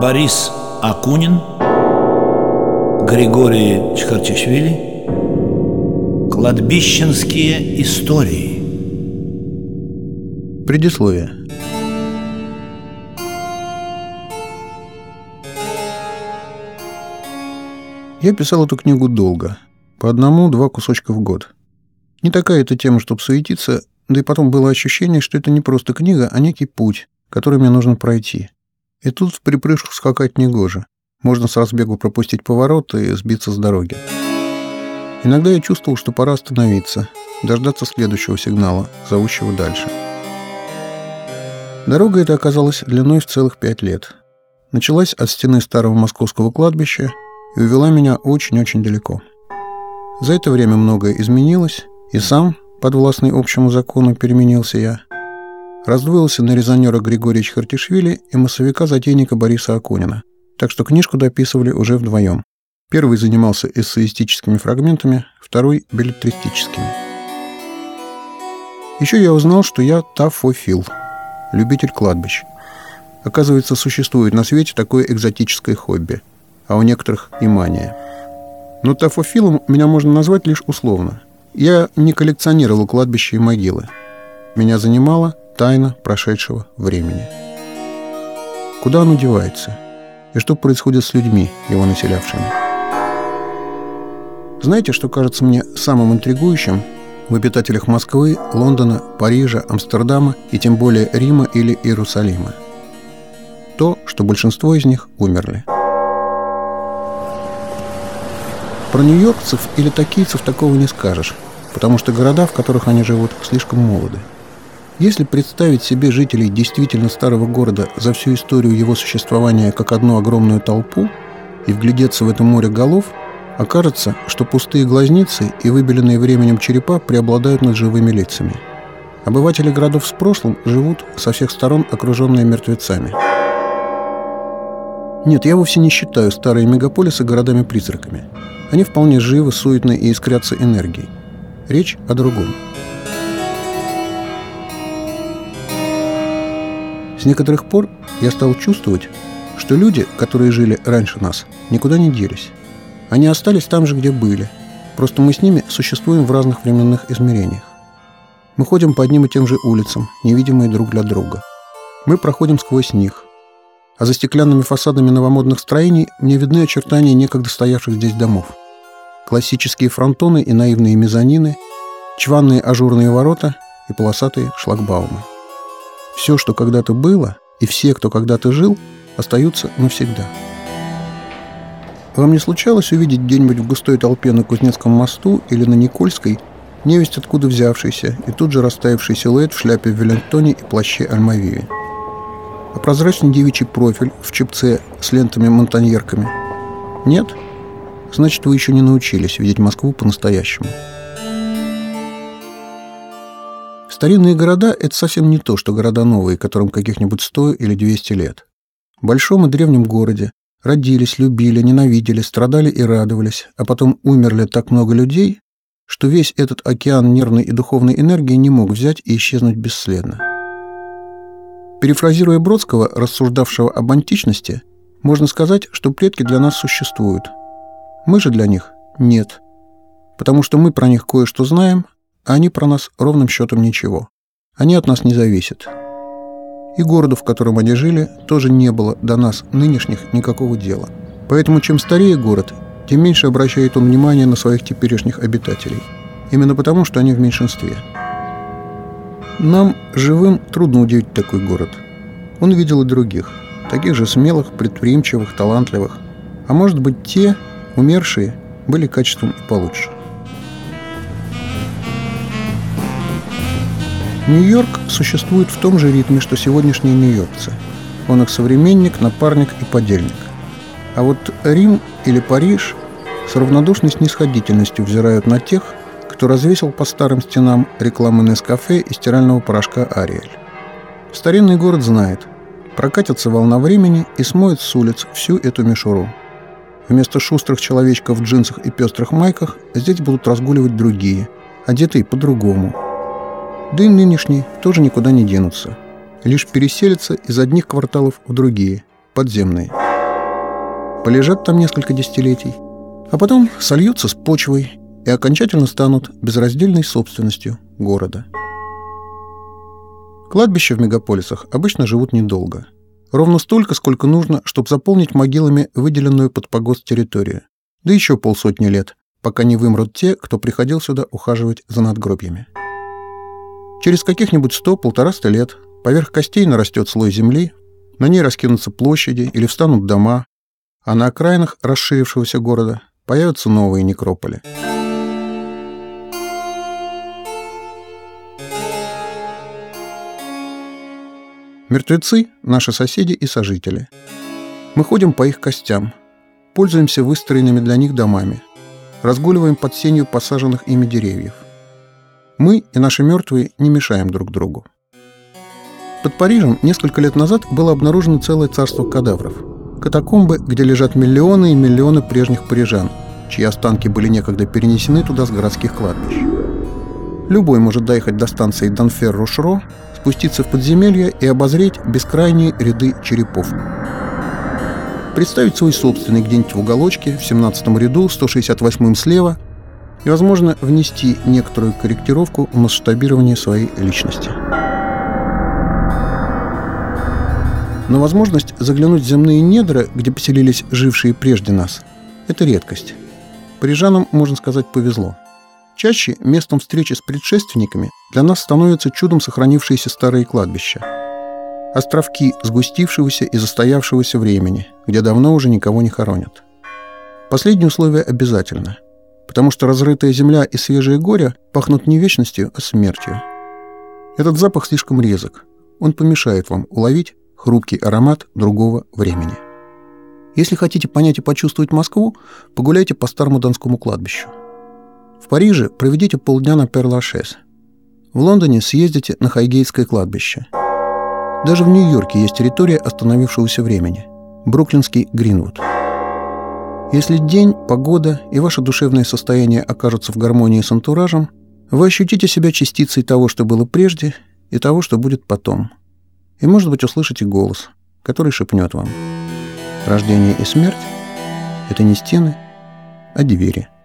Борис Акунин, Григорий Чхарчишвили, Кладбищенские истории. Предисловие. Я писал эту книгу долго, по одному-два кусочка в год. Не такая эта тема, чтобы суетиться, да и потом было ощущение, что это не просто книга, а некий путь, который мне нужно пройти. И тут в припрыжку скакать негоже. Можно с разбегу пропустить поворот и сбиться с дороги. Иногда я чувствовал, что пора остановиться, дождаться следующего сигнала, зовущего дальше. Дорога эта оказалась длиной в целых пять лет. Началась от стены старого московского кладбища и увела меня очень-очень далеко. За это время многое изменилось, и сам, подвластный общему закону, переменился я – раздвоился на резонера Григория Чхартишвили и массовика-затейника Бориса Акунина, так что книжку дописывали уже вдвоем. Первый занимался эссеистическими фрагментами, второй – билетристическими. Еще я узнал, что я тафофил, любитель кладбищ. Оказывается, существует на свете такое экзотическое хобби, а у некоторых и мания. Но тафофилом меня можно назвать лишь условно. Я не коллекционировал кладбища и могилы. Меня занимало тайна прошедшего времени. Куда оно девается? И что происходит с людьми, его населявшими? Знаете, что кажется мне самым интригующим в обитателях Москвы, Лондона, Парижа, Амстердама и тем более Рима или Иерусалима? То, что большинство из них умерли. Про нью-йоркцев или токийцев такого не скажешь, потому что города, в которых они живут, слишком молоды. Если представить себе жителей действительно старого города за всю историю его существования как одну огромную толпу и вглядеться в это море голов, окажется, что пустые глазницы и выбеленные временем черепа преобладают над живыми лицами. Обыватели городов с прошлым живут со всех сторон окруженные мертвецами. Нет, я вовсе не считаю старые мегаполисы городами-призраками. Они вполне живы, суетны и искрятся энергией. Речь о другом – С некоторых пор я стал чувствовать, что люди, которые жили раньше нас, никуда не делись. Они остались там же, где были. Просто мы с ними существуем в разных временных измерениях. Мы ходим по одним и тем же улицам, невидимые друг для друга. Мы проходим сквозь них. А за стеклянными фасадами новомодных строений мне видны очертания некогда стоявших здесь домов. Классические фронтоны и наивные мезонины, чванные ажурные ворота и полосатые шлагбаумы. Все, что когда-то было, и все, кто когда-то жил, остаются навсегда. Вам не случалось увидеть где-нибудь в густой толпе на Кузнецком мосту или на Никольской невесть откуда взявшийся и тут же растаявший силуэт в шляпе в Веллингтоне и плаще Альмавиве? А прозрачный девичий профиль в чепце с лентами-монтаньерками? Нет? Значит, вы еще не научились видеть Москву по-настоящему. Старинные города – это совсем не то, что города новые, которым каких-нибудь 100 или 200 лет. В большом и древнем городе родились, любили, ненавидели, страдали и радовались, а потом умерли так много людей, что весь этот океан нервной и духовной энергии не мог взять и исчезнуть бесследно. Перефразируя Бродского, рассуждавшего об античности, можно сказать, что предки для нас существуют. Мы же для них – нет. Потому что мы про них кое-что знаем, они про нас ровным счетом ничего. Они от нас не зависят. И городу, в котором они жили, тоже не было до нас нынешних никакого дела. Поэтому чем старее город, тем меньше обращает он внимание на своих теперешних обитателей. Именно потому, что они в меньшинстве. Нам, живым, трудно удивить такой город. Он видел и других, таких же смелых, предприимчивых, талантливых. А может быть, те, умершие, были качеством и получше. Нью-Йорк существует в том же ритме, что сегодняшние нью-йоркцы. Он их современник, напарник и подельник. А вот Рим или Париж с равнодушной снисходительностью взирают на тех, кто развесил по старым стенам рекламы Нескафе и стирального порошка Ариэль. Старинный город знает, прокатится волна времени и смоет с улиц всю эту мишуру. Вместо шустрых человечков в джинсах и пестрых майках здесь будут разгуливать другие, одетые по-другому – да и нынешние тоже никуда не денутся. Лишь переселятся из одних кварталов в другие, подземные – полежат там несколько десятилетий, а потом сольются с почвой и окончательно станут безраздельной собственностью города. Кладбища в мегаполисах обычно живут недолго. Ровно столько, сколько нужно, чтобы заполнить могилами выделенную под погост территорию. Да еще полсотни лет, пока не вымрут те, кто приходил сюда ухаживать за надгробьями. Через каких-нибудь сто-полтораста лет поверх костей нарастет слой земли, на ней раскинутся площади или встанут дома, а на окраинах расширившегося города появятся новые некрополи. Мертвецы – наши соседи и сожители. Мы ходим по их костям, пользуемся выстроенными для них домами, разгуливаем под сенью посаженных ими деревьев. Мы и наши мертвые не мешаем друг другу. Под Парижем несколько лет назад было обнаружено целое царство кадавров. Катакомбы, где лежат миллионы и миллионы прежних парижан, чьи останки были некогда перенесены туда с городских кладбищ. Любой может доехать до станции Данфер-Рушро, спуститься в подземелье и обозреть бескрайние ряды черепов. Представить свой собственный где-нибудь в уголочке, в 17 ряду, 168-м слева, и, возможно, внести некоторую корректировку в масштабирование своей личности. Но возможность заглянуть в земные недра, где поселились жившие прежде нас, это редкость. Парижанам, можно сказать, повезло. Чаще местом встречи с предшественниками для нас становятся чудом сохранившиеся старые кладбища. Островки сгустившегося и застоявшегося времени, где давно уже никого не хоронят. Последнее условие обязательно, потому что разрытая земля и свежее горе пахнут не вечностью, а смертью. Этот запах слишком резок. Он помешает вам уловить хрупкий аромат другого времени. Если хотите понять и почувствовать Москву, погуляйте по старому Донскому кладбищу. В Париже проведите полдня на Перлашес. В Лондоне съездите на Хайгейтское кладбище. Даже в Нью-Йорке есть территория остановившегося времени – Бруклинский Гринвуд. Если день, погода и ваше душевное состояние окажутся в гармонии с антуражем, вы ощутите себя частицей того, что было прежде, и того, что будет потом – и, может быть, услышите голос, который шепнет вам. Рождение и смерть – это не стены, а двери –